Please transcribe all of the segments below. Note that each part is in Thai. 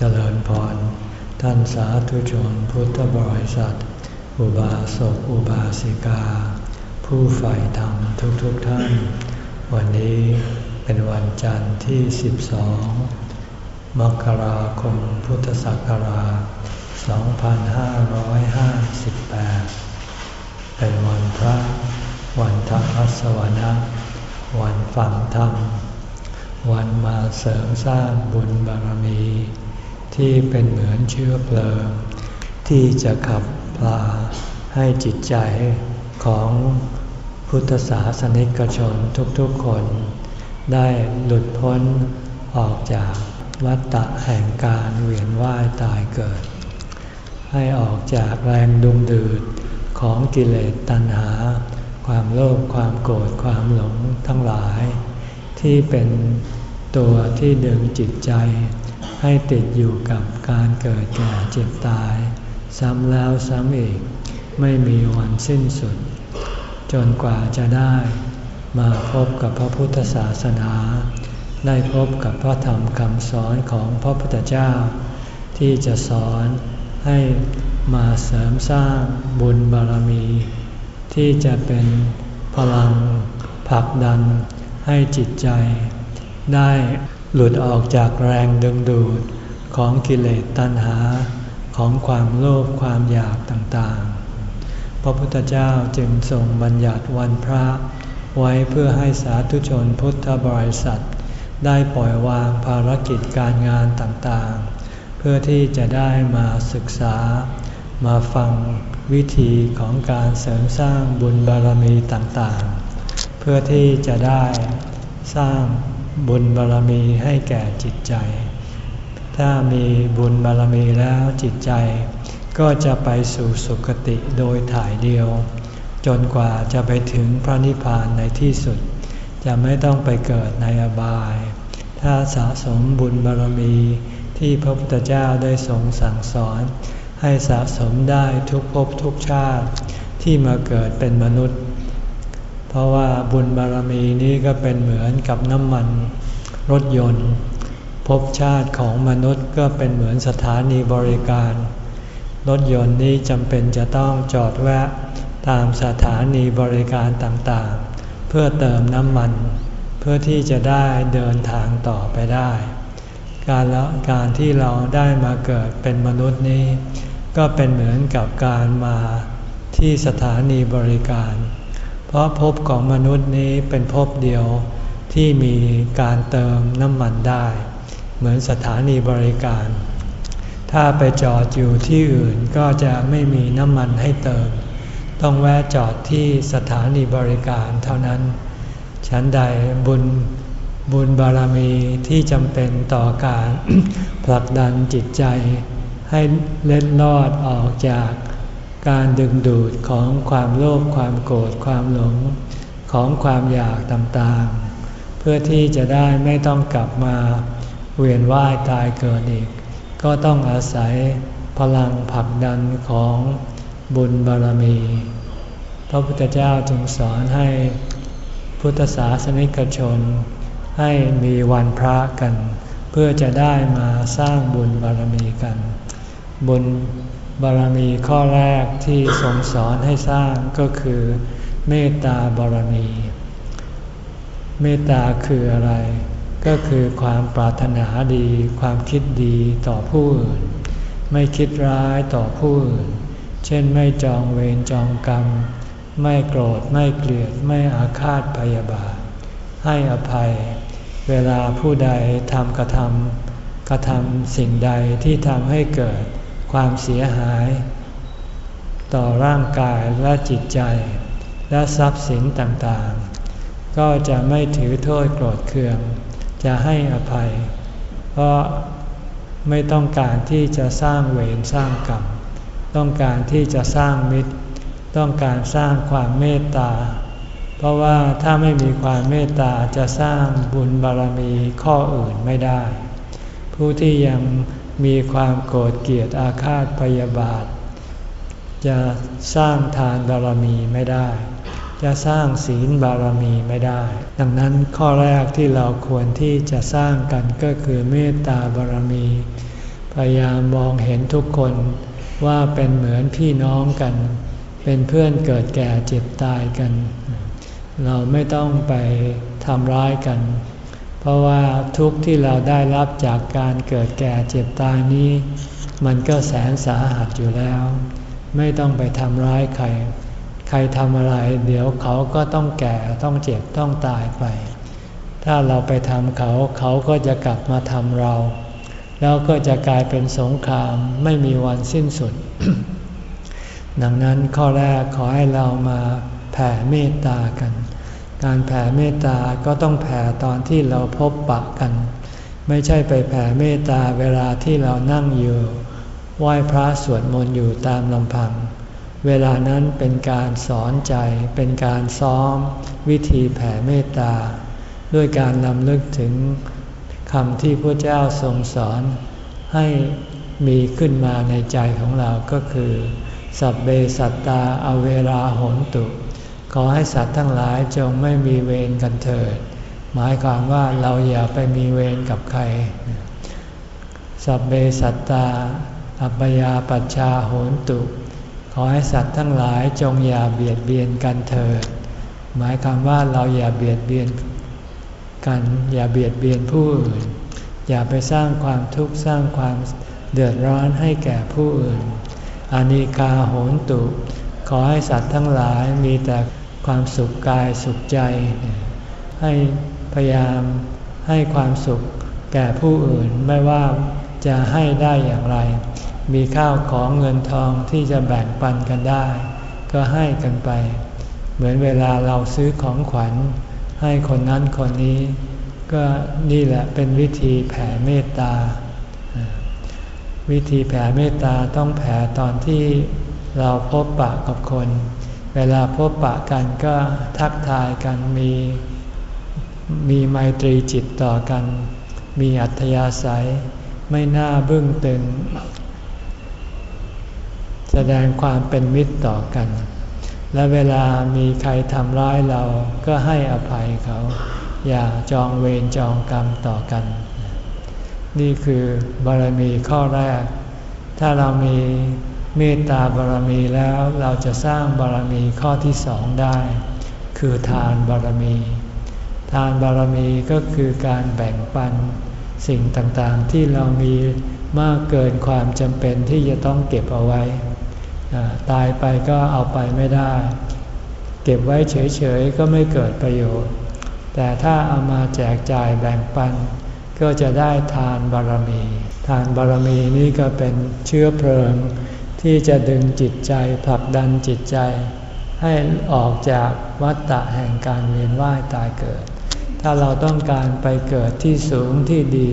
เจริญพร ท่านสาธุชนพุทธบริษัท อุบาสกอุบาสิกา ผู้ใฝ่ธรรมทุกๆทท่าน วันนี้เป็นวันจันทร์ที่ 12 มกราคมพุทธศักราช 2558 เป็นวันพระ วันธรรมสวนะวันฟังธรรม วันมาเสริมสร้างบุญบารมี ที่เป็นเหมือนเชื้อเพลิง ที่จะขับพลาให้จิตใจของพุทธศาสนิกชนทุกๆคน ได้หลุดพ้นออกจากวัฏฏะแห่งการเวียนว่ายตายเกิด ให้ออกจากแรงดุมดืดของกิเลสตัณหา ความโลภความโกรธความหลงทั้งหลาย ที่เป็นตัวที่ดึงจิตใจ ให้ติดอยู่กับการเกิดแก่เจ็บตาย ซ้ำแล้วซ้ำอีก ไม่มีวันสิ้นสุด จนกว่าจะได้ มาพบกับพระพุทธศาสนา ได้พบกับพระธรรมคำสอนของพระพุทธเจ้า ที่จะสอนให้มาเสริมสร้างบุญบารมี ที่จะเป็นพลังผลักดันให้จิตใจได้ หลุดออกจากแรงดึงดูดของกิเลสตัณหาของความโลภความอยากต่างๆ พระพุทธเจ้าจึงทรงบัญญัติวันพระไว้เพื่อให้สาธุชนพุทธบริษัท ได้ปล่อยวางภารกิจการงานต่างๆ เพื่อที่จะได้มาศึกษา มาฟังวิธีของการเสริมสร้างบุญบารมีต่างๆ เพื่อที่จะได้สร้าง บุญบารรมีให้แก่จิตใจ ถ้ามีบุญบารรมีแล้วจิตใจ ก็จะไปสู่สุคติโดยถ่ายเดียว จนกว่าจะไปถึงพระนิพพานในที่สุด จะไม่ต้องไปเกิดในอบาย ถ้าสะสมบุญบารรมีที่พระพุทธเจ้าได้ทรงสั่งสอน ให้สะสมได้ทุกภพทุกชาติที่มาเกิดเป็นมนุษย์ เพราะว่าบุญบารมีนี้ก็เป็นเหมือนกับน้ำมันรถยนต์ภพชาติของมนุษย์ก็เป็นเหมือนสถานีบริการ รถยนต์นี้จำเป็นจะต้องจอดแวะตามสถานีบริการต่างๆ เพื่อเติมน้ำมัน เพื่อที่จะได้เดินทางต่อไปได้ การแล้วการที่เราได้มาเกิดเป็นมนุษย์นี้ ก็เป็นเหมือนกับการมาที่สถานีบริการ ราะภพของมนุษย์นี้เป็นภพเดียวที่มีการเติมน้ำมันได้ เหมือนสถานีบริการ ถ้าไปจอดอยู่ที่อื่นก็จะไม่มีน้ำมันให้เติม ต้องแวะจอดที่สถานีบริการเท่านั้น ฉันใดบุญบุญบารมีที่จำเป็นต่อการผลักดันจิตใจ ให้เล็ดลอดออกจาก การดึงดูดของความโลภความโกรธความหลงของความอยากต่างๆ เพื่อที่จะได้ไม่ต้องกลับมาเวียนว่ายตายเกิดอีก ก็ต้องอาศัยพลังผลักดันของบุญบารมี พระพุทธเจ้าจึงสอนให้พุทธศาสนิกชน ให้มีวันพระกัน เพื่อจะได้มาสร้างบุญบารมีกัน บุญ บารมีข้อแรกที่ทรงสอนให้สร้างก็คือ เมตตาบารมี เมตตาคืออะไร ก็คือความปรารถนาดี ความคิดดีต่อผู้อื่น ไม่คิดร้ายต่อผู้อื่น เช่นไม่จองเวรจองกรรม ไม่โกรธไม่เกลียดไม่อาฆาตพยาบาท ให้อภัย เวลาผู้ใดทำกระทำกระทำสิ่งใดที่ทำให้เกิด ความเสียหาย ต่อร่างกายและจิตใจ และทรัพย์สินต่างๆ ก็จะไม่ถือโทษโกรธเคือง จะให้อภัย เพราะไม่ต้องการที่จะสร้างเวรสร้างกรรม ต้องการที่จะสร้างมิตร ต้องการสร้างความเมตตา เพราะว่าถ้าไม่มีความเมตตาจะสร้างบุญบารมีข้ออื่นไม่ได้ ผู้ที่ยัง มีความโกรธเกลียดอาฆาตพยาบาท จะสร้างทานบารมีไม่ได้ จะสร้างศีลบารมีไม่ได้ ดังนั้นข้อแรกที่เราควรที่จะสร้างกันก็คือเมตตาบารมี พยายามมองเห็นทุกคนว่าเป็นเหมือนพี่น้องกัน เป็นเพื่อนเกิดแก่เจ็บตายกัน เราไม่ต้องไปทำร้ายกัน ราะว่าทุกข์ที่เราได้รับจากการเกิดแก่เจ็บตายนี้ มันก็แสนสาหัสอยู่แล้ว ไม่ต้องไปทำร้ายใคร ใครทำอะไร เดี๋ยวเขาก็ต้องแก่ต้องเจ็บต้องตายไป ถ้าเราไปทำเขาเขาก็จะกลับมาทำเรา แล้วก็จะกลายเป็นสงครามไม่มีวันสิ้นสุด ดังนั้นข้อแรกขอให้เรามาแผ่เมตตากัน การแผ่เมตตาก็ต้องแผ่ตอนที่เราพบปะกัน ไม่ใช่ไปแผ่เมตตาเวลาที่เรานั่งอยู่ไหว้พระสวดมนต์อยู่ตามลำพัง เวลานั้นเป็นการสอนใจ เป็นการซ้อม วิธีแผ่เมตตา ด้วยการนำลึกถึงคำที่พระเจ้าทรงสอนให้มีขึ้นมาในใจของเราก็คือ สัพเบสัตตาอเวราหนตุ ขอให้สัตว์ทั้งหลายจงไม่มีเวรกันเถิด หมายความว่าเราอย่าไปมีเวรกับใคร สัพเบสัตตา อัปยาปัชชาโหนตุ ขอให้สัตว์ทั้งหลายจงอย่าเบียดเบียนกันเถิด หมายความว่าเราอย่าเบียดเบียนกันอย่าเบียดเบียนผู้อื่น อย่าไปสร้างความทุกข์สร้างความเดือดร้อนให้แก่ผู้อื่น อานิกาโหนตุ ขอให้สัตว์ทั้งหลายมีแต่ ความสุขกายสุขใจ ให้พยายามให้ความสุขแก่ผู้อื่นไม่ว่าจะให้ได้อย่างไร มีข้าวของเงินทองที่จะแบ่งปันกันได้ ก็ให้กันไป เหมือนเวลาเราซื้อของขวัญ ให้คนนั้นคนนี้ ก็นี่แหละเป็นวิธีแผ่เมตตา วิธีแผ่เมตตาต้องแผ่ตอนที่เราพบปะกับคน เวลาพบปะกันก็ทักทายกันมีมีไมตรีจิตต่อกัน มีอัธยาศัย ไม่น่าบึ้งตึง แสดงความเป็นมิตรต่อกัน และเวลามีใครทำร้ายเราก็ให้อภัยเขา อย่าจองเวรจองกรรมต่อกัน นี่คือบารมีข้อแรก ถ้าเรามี เมตตาบารมีแล้วเราจะสร้างบารมีข้อที่สองได้ คือทานบารมี ทานบารมีก็คือการแบ่งปัน สิ่งต่างๆที่เรามีมากเกินความจำเป็นที่จะต้องเก็บเอาไว้ ตายไปก็เอาไปไม่ได้ เก็บไว้เฉยๆก็ไม่เกิดประโยชน์ แต่ถ้าเอามาแจกจ่ายแบ่งปัน ก็จะได้ทานบารมี ทานบารมีนี้ก็เป็นเชื้อเพลิง ที่จะดึงจิตใจผลักดันจิตใจ ให้ออกจากวัฏฏะแห่งการเวียนว่ายตายเกิด ถ้าเราต้องการไปเกิดที่สูงที่ดี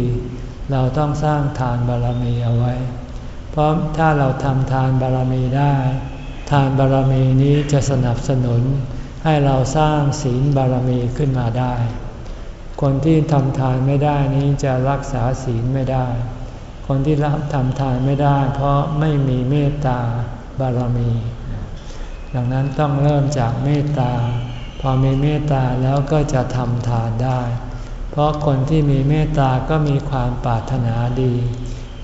เราต้องสร้างทานบารมีเอาไว้ เพราะถ้าเราทำทานบารมีได้ ทานบารมีนี้จะสนับสนุน ให้เราสร้างศีลบารมีขึ้นมาได้ คนที่ทำทานไม่ได้นี้จะรักษาศีลไม่ได้ คนที่รับทำทานไม่ได้ เพราะไม่มีเมตตาบารมี ดังนั้นต้องเริ่มจากเมตตา พอมีเมตตาแล้วก็จะทำทานได้ เพราะคนที่มีเมตตาก็มีความปรารถนาดี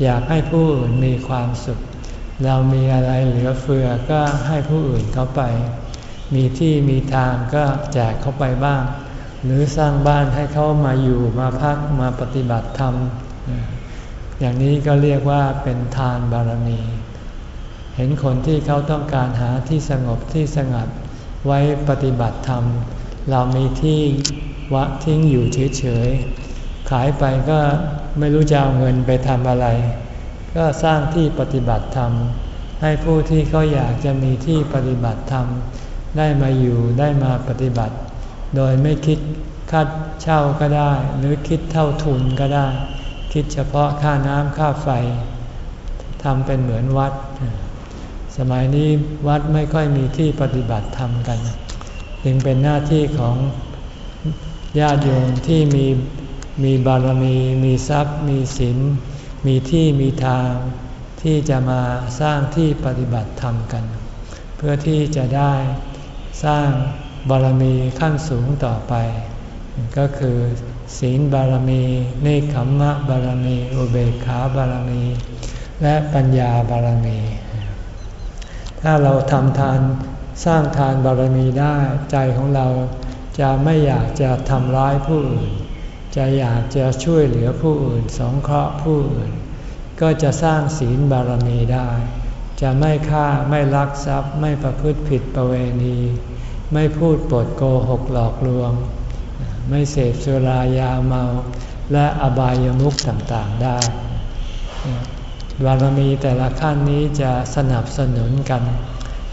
อยากให้ผู้อื่นมีความสุข เรามีอะไรเหลือเฟือก็ให้ผู้อื่นเขาไป มีที่มีทางก็แจกเขาไปบ้าง หรือสร้างบ้านให้เขามาอยู่มาพักมาปฏิบัติธรรม อย่างนี้ก็เรียกว่าเป็นทานบารมี เห็นคนที่เขาต้องการหาที่สงบที่สงัดไว้ปฏิบัติธรรม เรามีที่วะทิ้งอยู่เฉยๆ ขายไปก็ไม่รู้จะเอาเงินไปทำอะไร ก็สร้างที่ปฏิบัติธรรม ให้ผู้ที่เขาอยากจะมีที่ปฏิบัติธรรม ได้มาอยู่ได้มาปฏิบัติ โดยไม่คิดค่าเช่าก็ได้ หรือคิดเท่าทุนก็ได้ คิดเฉพาะค่าน้ำค่าไฟทำเป็นเหมือนวัด สมัยนี้วัดไม่ค่อยมีที่ปฏิบัติธรรมกัน จึงเป็นหน้าที่ของญาติโยมที่มีมีบารมี มีทรัพย์ มีศีลมีที่มีทางที่จะมาสร้างที่ปฏิบัติธรรมกัน เพื่อที่จะได้สร้างบารมีขั้นสูงต่อไป ก็คือ ศีลบารมีเนคขมมะบารมีอุเบกขาบารมี และปัญญาบารมี ถ้าเราทำทานสร้างทานบารมีได้ใจของเราจะไม่อยากจะทำร้ายผู้อื่น จะอยากจะช่วยเหลือผู้อื่น สงเคราะห์ผู้อื่น ก็จะสร้างศีลบารมีได้ จะไม่ฆ่าไม่ลักทรัพย์ ไม่ประพฤติผิดประเวณี ไม่พูดปดโกหกหลอกลวง ไม่เสพสุรายาเมา และอบายามุขต่างๆได้บารมีแต่ละขั้นนี้จะสนับสนุนกัน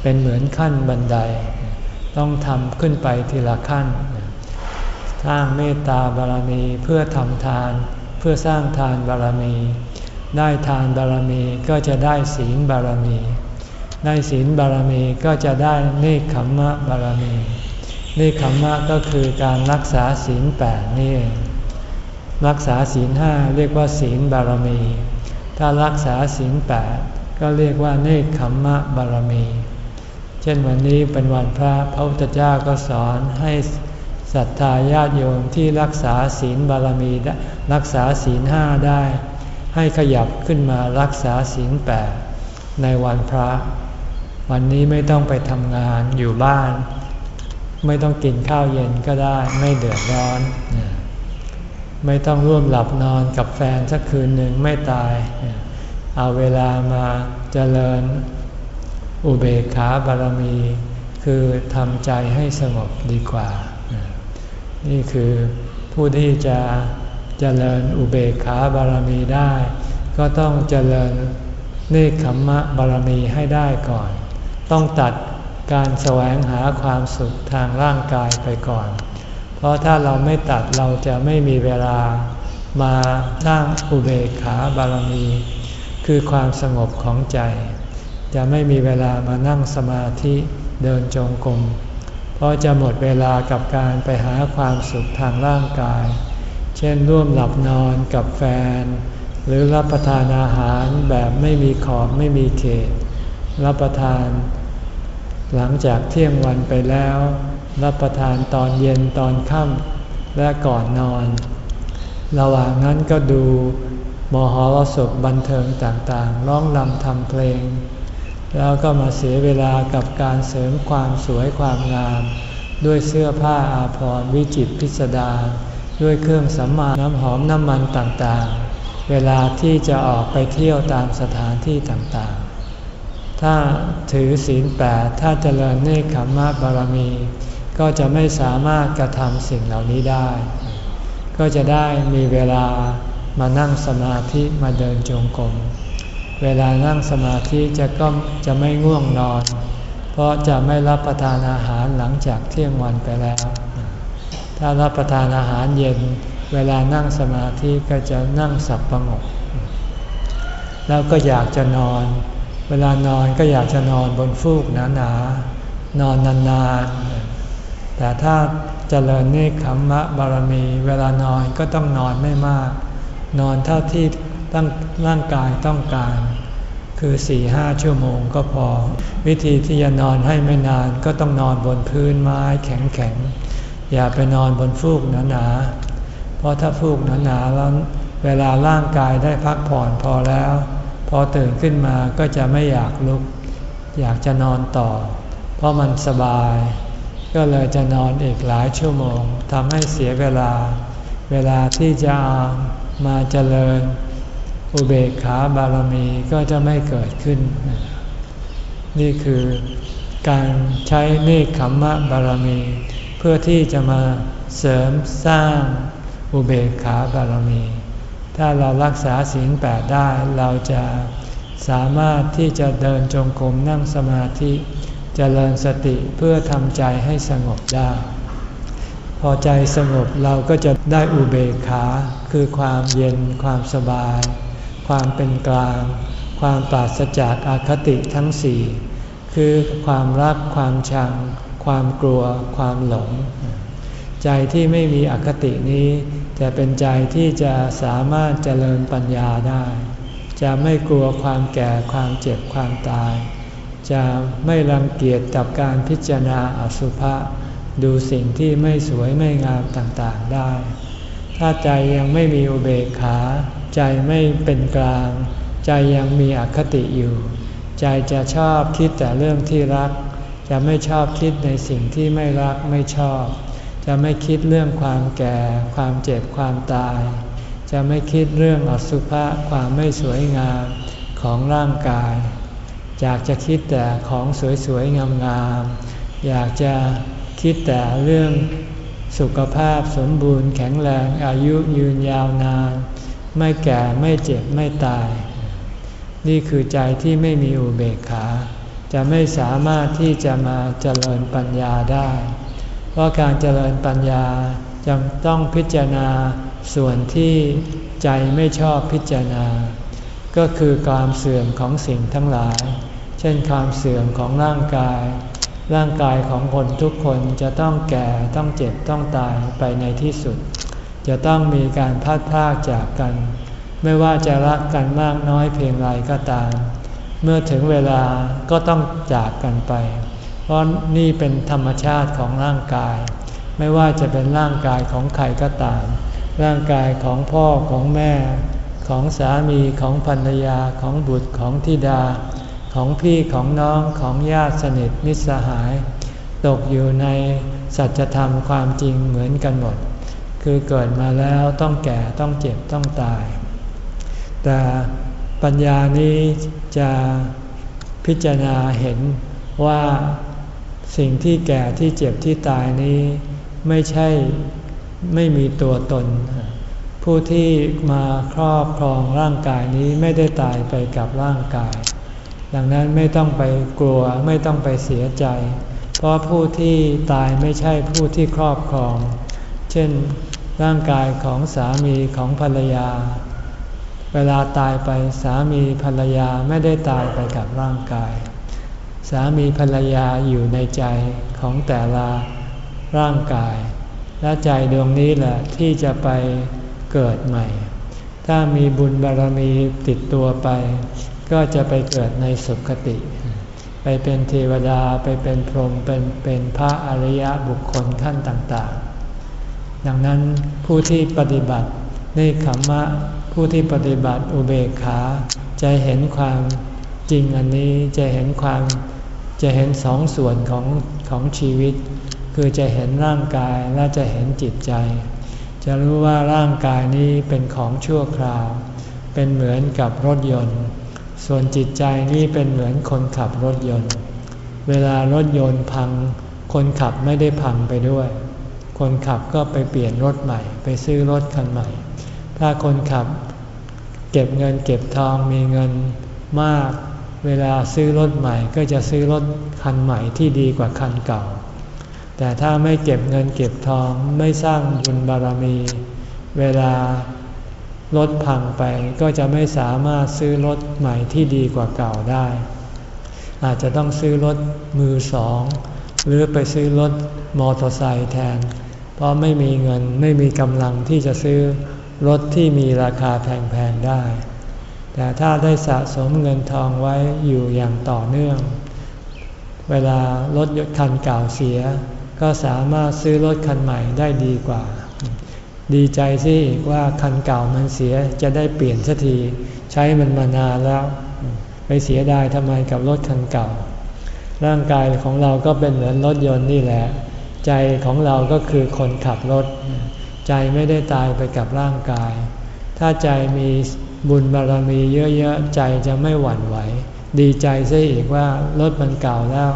เป็นเหมือนขั้นบันได ต้องทำขึ้นไปทีละขั้นสร้างเมตตาบารมีเพื่อทำทาน เพื่อสร้างทานบารมี ได้ทานบารมีก็จะได้ศีลบารมี ได้ศีลบารมีก็จะได้เนคขมมะบารมี นคขมมะก็คือการรักษาศีลแปดนี่เองรักษาศีลห้าเรียกว่าศีลบารมี ถ้ารักษาศีลแปดก็เรียกว่าเนคขมมะบารมี เช่นวันนี้เป็นวันพระพระพุทธเจ้าก็สอนให้ศรัทธาญาติโยมที่รักษาศีลบารมีรักษาศีลห้าได้ ให้ขยับขึ้นมารักษาศีลแปดในวันพระ วันนี้ไม่ต้องไปทำงานอยู่บ้าน ไม่ต้องกินข้าวเย็นก็ได้ไม่เดือดร้อน ไม่ต้องร่วมหลับนอนกับแฟนสักคืนหนึ่งไม่ตาย เอาเวลามาเจริญอุเบกขาบารมี คือทำใจให้สงบดีกว่า นี่คือผู้ที่จะเจริญอุเบกขาบารมีได้ ก็ต้องเจริญเนคขมมะบารมีให้ได้ก่อน ต้องตัด การแสวงหาความสุขทางร่างกายไปก่อน เพราะถ้าเราไม่ตัดเราจะไม่มีเวลามาสร้างอุเบกขาบารมี คือความสงบของใจ จะไม่มีเวลามานั่งสมาธิเดินจงกรมเพราะจะหมดเวลากับการไปหาความสุขทางร่างกาย เช่นร่วมหลับนอนกับแฟน หรือรับประทานอาหารแบบไม่มีขอบไม่มีเขต รับประทาน หลังจากเที่ยงวันไปแล้ว รับประทานตอนเย็นตอนค่ำและก่อนนอน ระหว่างนั้นก็ดูมหรสพบันเทิงต่างๆ ร้องรำทำเพลง แล้วก็มาเสียเวลากับการเสริมความสวยความงาม ด้วยเสื้อผ้าอาภรณ์วิจิตพิสดารด้วยเครื่องสำอางน้ำหอมน้ำมันต่างๆ เวลาที่จะออกไปเที่ยวตามสถานที่ต่างๆ ถ้าถือศีลแปดถ้าเจริญเนคขมมะบารมี ก็จะไม่สามารถกระทำสิ่งเหล่านี้ได้ ก็จะได้มีเวลามานั่งสมาธิมาเดินจงกรมเวลานั่งสมาธิจะก็จะไม่ง่วงนอน เพราะจะไม่รับประทานอาหารหลังจากเที่ยงวันไปแล้ว ถ้ารับประทานอาหารเย็น เวลานั่งสมาธิก็จะนั่งสับประงก แล้วก็อยากจะนอน เวลานอนก็อยากจะนอนบนฟูกหนาๆนนอนนานๆ แต่ถ้าจเจริญเนคขมมะบารมี เวลานอนก็ต้องนอนไม่มาก นอนเท่าที่ตั้งร่างกายต้องการ คือสี่ห้าชั่วโมงก็พอ วิธีที่จะนอนให้ไม่นานก็ต้องนอนบนพื้นไม้แข็งๆ อย่าไปนอนบนฟูกหนาๆ เพราะถ้าฟูกหนาๆแล้วเวลาร่างกายได้พักผ่อนพอแล้ว พอตื่นขึ้นมาก็จะไม่อยากลุก อยากจะนอนต่อ เพราะมันสบาย ก็เลยจะนอนอีกหลายชั่วโมงทำให้เสียเวลา เวลาที่จะมาเจริญ อุเบกขาบารมีก็จะไม่เกิดขึ้น นี่คือการใช้เนคขมมะบารมี เพื่อที่จะมาเสริมสร้างอุเบกขาบารมี ถ้าเรารักษาศีลแปดได้เราจะสามารถที่จะเดินจงกรมนั่งสมาธิจเจริญสติเพื่อทำใจให้สงบได้ พอใจสงบเราก็จะได้อุเบกขา คือความเย็นความสบาย ความเป็นกลาง ความปราศจากอาคติทั้งสี่คือความรักความชัง ความกลัว ความหลง ใจที่ไม่มีอคตินี้ จะเป็นใจที่จะสามารถเจริญปัญญาได้ จะไม่กลัวความแก่ความเจ็บความตาย จะไม่รังเกียจกับการพิจารณาอสุภะดูสิ่งที่ไม่สวยไม่งามต่างๆได้ ถ้าใจยังไม่มีอุเบกขา ใจไม่เป็นกลาง ใจยังมีอคติอยู่ ใจจะชอบคิดแต่เรื่องที่รัก จะไม่ชอบคิดในสิ่งที่ไม่รักไม่ชอบ จะไม่คิดเรื่องความแก่ ความเจ็บความตาย จะไม่คิดเรื่องอสุภะความไม่สวยงามของร่างกาย อยากจะคิดแต่ของสวยๆงามๆอยากจะคิดแต่เรื่องสุขภาพสมบูรณ์แข็งแรงอายุยืนยาวนาน ไม่แก่ไม่เจ็บไม่ตาย นี่คือใจที่ไม่มีอุเบกขา จะไม่สามารถที่จะมาเจริญปัญญาได้ เพราะการเจริญปัญญาจำต้องพิจารณาส่วนที่ใจไม่ชอบพิจารณา ก็คือความเสื่อมของสิ่งทั้งหลาย เช่นความเสื่อมของร่างกาย ร่างกายของคนทุกคนจะต้องแก่ต้องเจ็บต้องตายไปในที่สุด จะต้องมีการพัดพากจากกัน ไม่ว่าจะรักกันมากน้อยเพียงไรก็ตาม เมื่อถึงเวลาก็ต้องจากกันไป เพราะนี่เป็นธรรมชาติของร่างกาย ไม่ว่าจะเป็นร่างกายของใครก็ตาม ร่างกายของพ่อของแม่ ของสามีของภรรยาของบุตรของธิดา ของพี่ของน้องของญาติสนิทมิตรสหาย ตกอยู่ในสัจธรรมความจริงเหมือนกันหมด คือเกิดมาแล้วต้องแก่ต้องเจ็บต้องตาย แต่ปัญญานี้จะพิจารณาเห็นว่า สิ่งที่แก่ที่เจ็บที่ตายนี้ ไม่ใช่ไม่มีตัวตน ผู้ที่มาครอบครองร่างกายนี้ไม่ได้ตายไปกับร่างกาย ดังนั้นไม่ต้องไปกลัวไม่ต้องไปเสียใจ เพราะผู้ที่ตายไม่ใช่ผู้ที่ครอบครอง เช่นร่างกายของสามีของภรรยา เวลาตายไปสามีภรรยาไม่ได้ตายไปกับร่างกาย สามีภรรยาอยู่ในใจของแต่ละร่างกาย และใจดวงนี้แหละที่จะไปเกิดใหม่ ถ้ามีบุญบารมีติดตัวไป ก็จะไปเกิดในสุคติ ไปเป็นเทวดาไปเป็นพรหมเป็นเป็นพระอริยบุคคลขั้นต่างๆ ดังนั้นผู้ที่ปฏิบัติในขมมะผู้ที่ปฏิบัติอุเบกขาจะเห็นความจริงอันนี้จะเห็นความ จะเห็นสองส่วนของของชีวิต คือจะเห็นร่างกายและจะเห็นจิตใจ จะรู้ว่าร่างกายนี้เป็นของชั่วคราว เป็นเหมือนกับรถยนต์ ส่วนจิตใจนี่เป็นเหมือนคนขับรถยนต์ เวลารถยนต์พัง คนขับไม่ได้พังไปด้วย คนขับก็ไปเปลี่ยนรถใหม่ ไปซื้อรถคันใหม่ ถ้าคนขับเก็บเงินเก็บทองมีเงินมาก เวลาซื้อรถใหม่ก็จะซื้อรถคันใหม่ที่ดีกว่าคันเก่า แต่ถ้าไม่เก็บเงินเก็บทองไม่สร้างบุญบารมี เวลารถพังไปก็จะไม่สามารถซื้อรถใหม่ที่ดีกว่าเก่าได้ อาจจะต้องซื้อรถมือสอง หรือไปซื้อรถมอเตอร์ไซค์แทน เพราะไม่มีเงินไม่มีกำลังที่จะซื้อรถที่มีราคาแพงๆได้ แต่ถ้าได้สะสมเงินทองไว้อยู่อย่างต่อเนื่อง เวลารถยนต์คันเก่าเสีย ก็สามารถซื้อรถคันใหม่ได้ดีกว่า ดีใจสิว่าคันเก่ามันเสียจะได้เปลี่ยนสักทีใช้มันมานานแล้ว ไปเสียดายทำไมกับรถคันเก่า ร่างกายของเราก็เป็นเหมือนรถยนต์นี่แหละ ใจของเราก็คือคนขับรถ ใจไม่ได้ตายไปกับร่างกาย ถ้าใจมี บุญบารมีเยอะๆใจจะไม่หวั่นไหว ดีใจซะอีกว่ารถมันเก่าแล้ว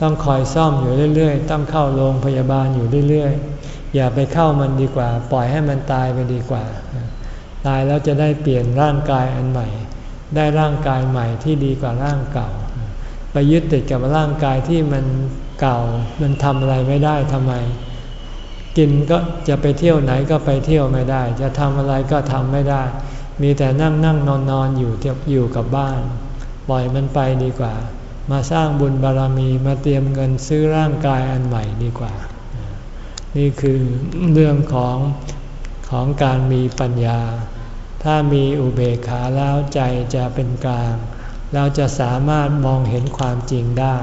ต้องคอยซ่อมอยู่เรื่อยๆ ต้องเข้าโรงพยาบาลอยู่เรื่อยๆ อย่าไปเข้ามันดีกว่า ปล่อยให้มันตายไปดีกว่า ตายแล้วจะได้เปลี่ยนร่างกายอันใหม่ ได้ร่างกายใหม่ที่ดีกว่าร่างเก่า ไปยึดติดกับร่างกายที่มันเก่ามันทำอะไรไม่ได้ทำไมกินก็จะไปเที่ยวไหนก็ไปเที่ยวไม่ได้ จะทำอะไรก็ทำไม่ได้ มีแต่นั่งนั่งนอนนอนอยู่เทียวอยู่กับบ้าน ปล่อยมันไปดีกว่า มาสร้างบุญบารรมีมาเตรียมเงินซื้อร่างกายอันใหม่ดีกว่า นี่คือเรื่องของของการมีปัญญา ถ้ามีอุเบกขาแล้วใจจะเป็นกลาง เราจะสามารถมองเห็นความจริงได้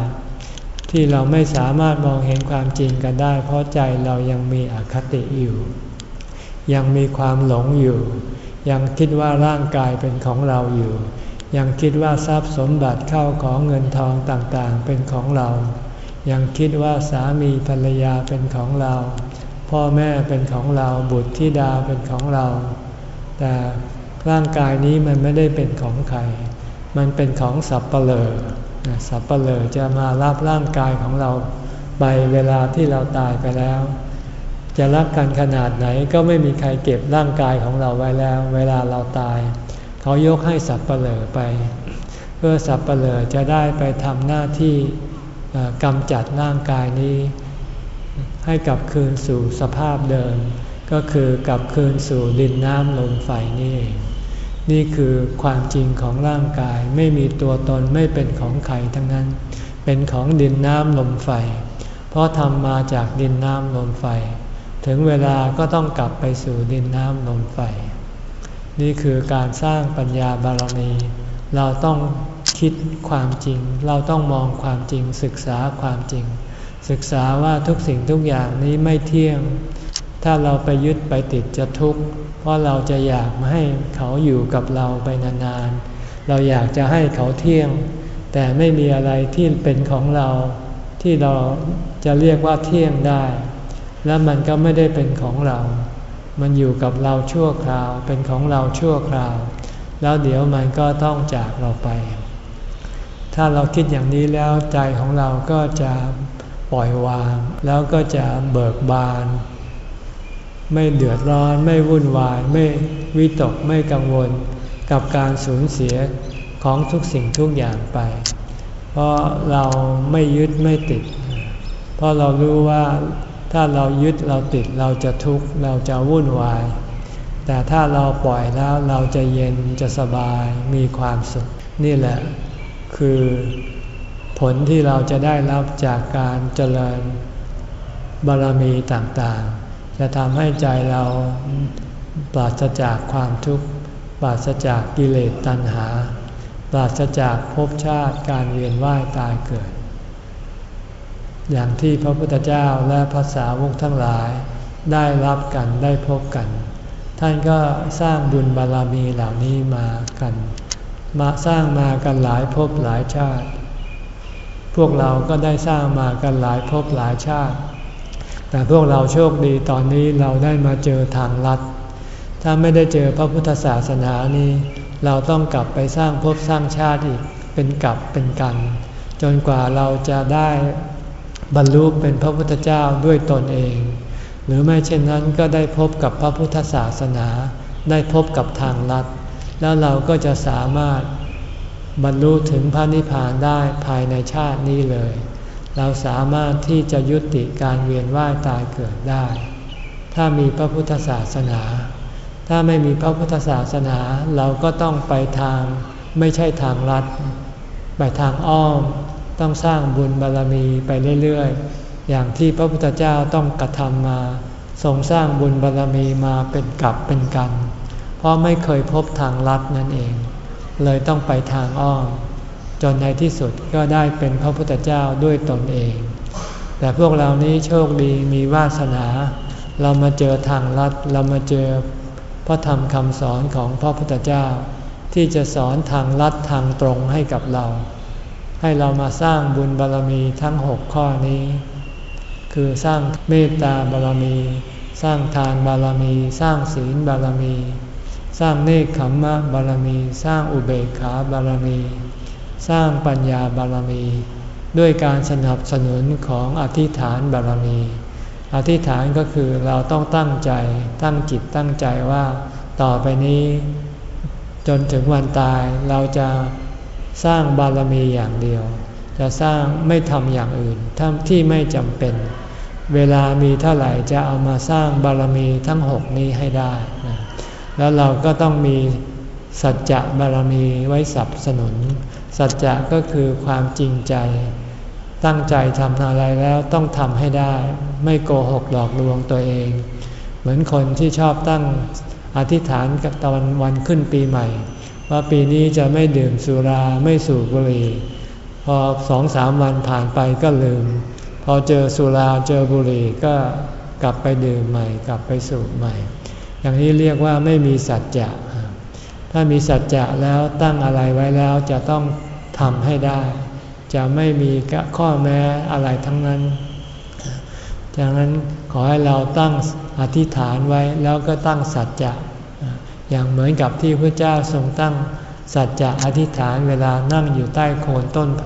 ที่เราไม่สามารถมองเห็นความจริงกันได้ เพราะใจเรายังมีอคติอยู่ ยังมีความหลงอยู่ ยังคิดว่าร่างกายเป็นของเราอยู่ ยังคิดว่าทรัพย์สมบัติเข้าของเงินทองต่างๆ เป็นของเรา ยังคิดว่าสามีภรรยาเป็นของเรา พ่อแม่เป็นของเราบุตรธิดาเป็นของเรา แต่ร่างกายนี้มันไม่ได้เป็นของใคร มันเป็นของสับเปลอสับเปลอจะมารับร่างกายของเราไปเวลาที่เราตายไปแล้ว จะรักกันขนาดไหนก็ไม่มีใครเก็บร่างกายของเราไว้แล้ว เวลาเราตาย เขายกให้สับเปลอไป เพื่อสับเปลอจะได้ไปทำหน้าที่กำจัดร่างกายนี้ ให้กลับคืนสู่สภาพเดิม ก็คือกลับคืนสู่ดินน้ำลมไฟนี่เองนี่คือความจริงของร่างกายไม่มีตัวตนไม่เป็นของใครทั้งนั้น เป็นของดินน้ำลมไฟ เพราะทำมาจากดินน้ำลมไฟ ถึงเวลาก็ต้องกลับไปสู่ดินน้ำลมไฟ นี่คือการสร้างปัญญาบารมี เราต้องคิดความจริง เราต้องมองความจริง ศึกษาความจริง ศึกษาว่าทุกสิ่งทุกอย่างนี้ไม่เที่ยง ถ้าเราไปยึดไปติดจะทุกข์ เพราะเราจะอยากมาให้เขาอยู่กับเราไปนานๆ เราอยากจะให้เขาเที่ยง แต่ไม่มีอะไรที่เป็นของเราที่เราจะเรียกว่าเที่ยงได้ และมันก็ไม่ได้เป็นของเรา มันอยู่กับเราชั่วคราว เป็นของเราชั่วคราว แล้วเดี๋ยวมันก็ต้องจากเราไป ถ้าเราคิดอย่างนี้แล้วใจของเราก็จะปล่อยวาง แล้วก็จะเบิกบาน ไม่เดือดร้อน ไม่วุ่นวาย ไม่วิตก ไม่กังวล กับการสูญเสียของทุกสิ่งทุกอย่างไป เพราะเราไม่ยึดไม่ติด เพราะเรารู้ว่า ถ้าเรายึดเราติดเราจะทุกข์เราจะวุ่นวาย แต่ถ้าเราปล่อยแล้วเราจะเย็นจะสบายมีความสุข นี่แหละ คือผลที่เราจะได้รับจากการเจริญบารมีต่างๆ จะทำให้ใจเราปราศจากความทุกข์ ปราศจากกิเลสตัณหา ปราศจากภพชาติการเวียนว่ายตายเกิด อย่างที่พระพุทธเจ้าและภาษาวกทั้งหลายได้รับกันได้พบกัน ท่านก็สร้างบุญบารรมีเหล่านี้มากัน มาสร้างมากันหลายภพหลายชาติ พวกเราก็ได้สร้างมากันหลายภพหลายชาติ แต่พวกเราโชคดีตอนนี้เราได้มาเจอทางลัด ถ้าไม่ได้เจอพระพุทธศาสนานี้ เราต้องกลับไปสร้างภพสร้างชาติอีกเป็นกลับเป็นกัน จนกว่าเราจะได้ บรรลุเป็นพระพุทธเจ้าด้วยตนเอง หรือไม่เช่นนั้นก็ได้พบกับพระพุทธศาสนา ได้พบกับทางลัด แล้วเราก็จะสามารถบรรลุถึงพระนิพพานได้ภายในชาตินี้เลย เราสามารถที่จะยุติการเวียนว่ายตายเกิดได้ ถ้ามีพระพุทธศาสนา ถ้าไม่มีพระพุทธศาสนาเราก็ต้องไปทางไม่ใช่ทางลัด ไปทางอ้อม ต้องสร้างบุญบารรมีไปเรื่อยๆ อย่างที่พระพุทธเจ้าต้องกระทำมาทรงสร้างบุญบารรมีมาเป็นกับเป็นกัน เพราะไม่เคยพบทางลัดนั่นเอง เลยต้องไปทางอ้อม จนในที่สุดก็ได้เป็นพระพุทธเจ้าด้วยตนเอง แต่พวกเรานี้โชคดีมีวาสนา เรามาเจอทางลัดเรามาเจอพระธรรมคำสอนของพระพุทธเจ้า ที่จะสอนทางลัดทางตรงให้กับเรา ให้เรามาสร้างบุญบารรมีทั้งหกข้อนี้ คือสร้างเมตตาบารรมี สร้างทานบารรมี สร้างศีลบารรมี สร้างเนคขมมะบารรมี สร้างอุเบกขาบารรมี สร้างปัญญาบารมี ด้วยการสนับสนุนของอธิษฐานบารมี อธิษฐานก็คือเราต้องตั้งใจตั้งจิตตั้งใจว่าต่อไปนี้จนถึงวันตายเราจะ สร้างบารมีอย่างเดียว จะสร้างไม่ทำอย่างอื่นทที่ไม่จำเป็น เวลามีเท่าไหร่จะเอามาสร้างบารมีทั้งหกนี้ให้ได้นะแล้วเราก็ต้องมีสัจจะบารมีไว้สนับสนุน สัจจะก็คือความจริงใจ ตั้งใจทำอะไรแล้วต้องทำให้ได้ ไม่โกหกหลอกลวงตัวเอง เหมือนคนที่ชอบตั้งอธิษฐานกับตอนวันขึ้นปีใหม่ ว่าปีนี้จะไม่ดื่มสุราไม่สูบบุหรี่ พอสองสามวันผ่านไปก็ลืม พอเจอสุราเจอบุหรี่ก็กลับไปดื่มใหม่ กลับไปสูบใหม่ อย่างนี้เรียกว่าไม่มีสัจจะถ้ามีสัจจะแล้วตั้งอะไรไว้แล้วจะต้องทำให้ได้ จะไม่มีข้อแม้อะไรทั้งนั้นดังนั้นขอให้เราตั้งอธิษฐานไว้แล้วก็ตั้งสัจจะ อย่างเหมือนกับที่พระเจ้าทรงตั้งสัจจะอธิษฐานเวลานั่งอยู่ใต้โคนต้นโพ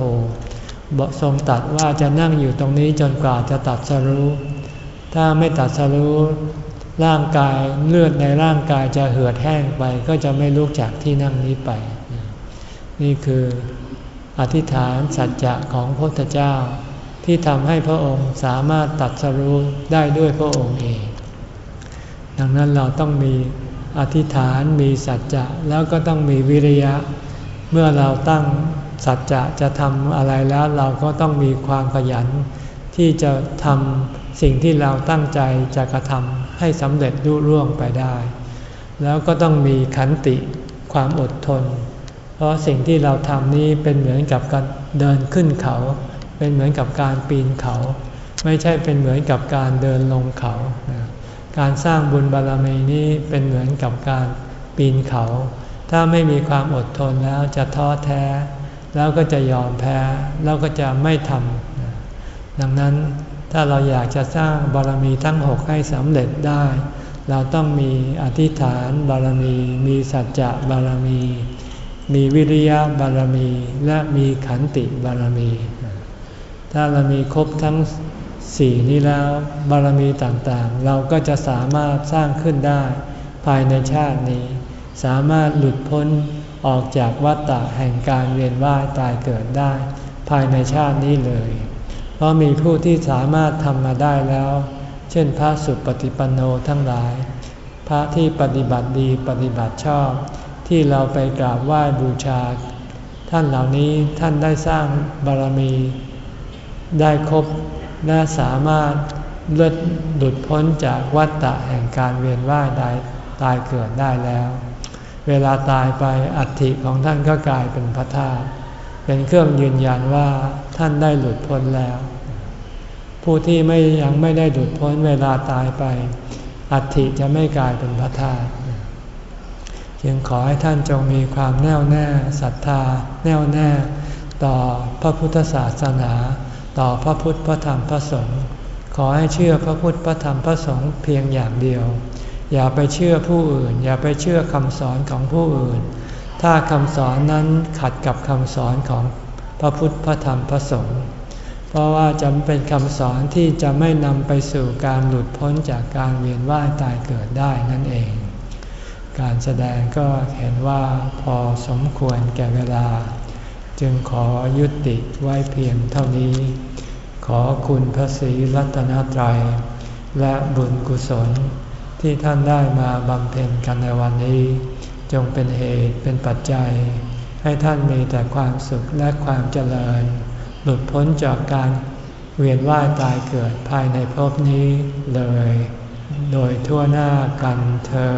บทรงตัดว่าจะนั่งอยู่ตรงนี้จนกว่าจะตัดสรู้ ถ้าไม่ตัดสรู้ร่างกายเลือดในร่างกายจะเหือดแห้งไปก็จะไม่ลุกจากที่นั่งนี้ไป นี่คืออธิษฐานสัจจะของพระพุทธเจ้า ที่ทำให้พระองค์สามารถตัดสรู้ได้ด้วยพระองค์เอง ดังนั้นเราต้องมี อธิษฐานมีสัจจะแล้วก็ต้องมีวิริยะ เมื่อเราตั้งสัจจะจะทำอะไรแล้วเราก็ต้องมีความขยัน ที่จะทำสิ่งที่เราตั้งใจจะกระทำให้สำเร็จรุ่ร่วงไปได้ แล้วก็ต้องมีขันติความอดทน เพราะสิ่งที่เราทำนี้เป็นเหมือนกับการเดินขึ้นเขา เป็นเหมือนกับการปีนเขา ไม่ใช่เป็นเหมือนกับการเดินลงเขา การสร้างบุญบารรมีนี้เป็นเหมือนกับการปีนเขา ถ้าไม่มีความอดทนแล้วจะท้อแท้ แล้วก็จะยอมแพ้ แล้วก็จะไม่ทำดังนั้นถ้าเราอยากจะสร้างบารมีทั้งหกให้สำเร็จได้ เราต้องมีอธิษฐานบารมี มีสัจจะบารมี มีวิริยะบารมี และมีขันติบารมี ถ้าเรามีครบทั้ง สี่นี้แล้วบารมีต่างๆ เราก็จะสามารถสร้างขึ้นได้ ภายในชาตินี้ สามารถหลุดพ้นออกจากวัฏฏะแห่งการเวียนว่ายตายเกิดได้ ภายในชาตินี้เลย เพราะมีผู้ที่สามารถทำมาได้แล้ว เช่นพระสุปฏิปันโนทั้งหลาย พระที่ปฏิบัติดีปฏิบัติชอบ ที่เราไปกราบไหว้บูชา ท่านเหล่านี้ท่านได้สร้างบารมี ได้ครบ และสามารถเลดหลุดพ้นจากวัฏฏะแห่งการเวียนว่ายตายตายเกิดได้แล้ว เวลาตายไปอัฐิของท่านก็กลายเป็นพระธาตุเป็นเครื่องยืนยันว่าท่านได้หลุดพ้นแล้ว ผู้ที่ไม่ยังไม่ได้หลุดพ้นเวลาตายไป อัฐิจะไม่กลายเป็นพระธาตุจึงขอให้ท่านจงมีความแน่วแน่ศรัทธาแน่วแน่ต่อพระพุทธศาสนา ต่อพระพุทธพระธรรมพระสงฆ์ขอให้เชื่อพระพุทธพระธรรมพระสงฆ์เพียงอย่างเดียว อย่าไปเชื่อผู้อื่น อย่าไปเชื่อคำสอนของผู้อื่น ถ้าคำสอนนั้นขัดกับคำสอนของพระพุทธพระธรรมพระสงฆ์เพราะว่าจะเป็นคำสอนที่จะไม่นำไปสู่การหลุดพ้นจากการเวียนว่ายตายเกิดได้นั่นเอง การแสดงก็เห็นว่าพอสมควรแก่เวลา จึงขอยุติไว้เพียงเท่านี้ ขอคุณพระศรีรัตนตรัย และบุญกุศลที่ท่านได้มาบำเพ็ญกันในวันนี้ จงเป็นเหตุเป็นปัจจัย ให้ท่านมีแต่ความสุขและความเจริญ หลุดพ้นจากการเวียนว่ายตายเกิดภายในภพนี้เลย โดยทั่วหน้ากันเธอ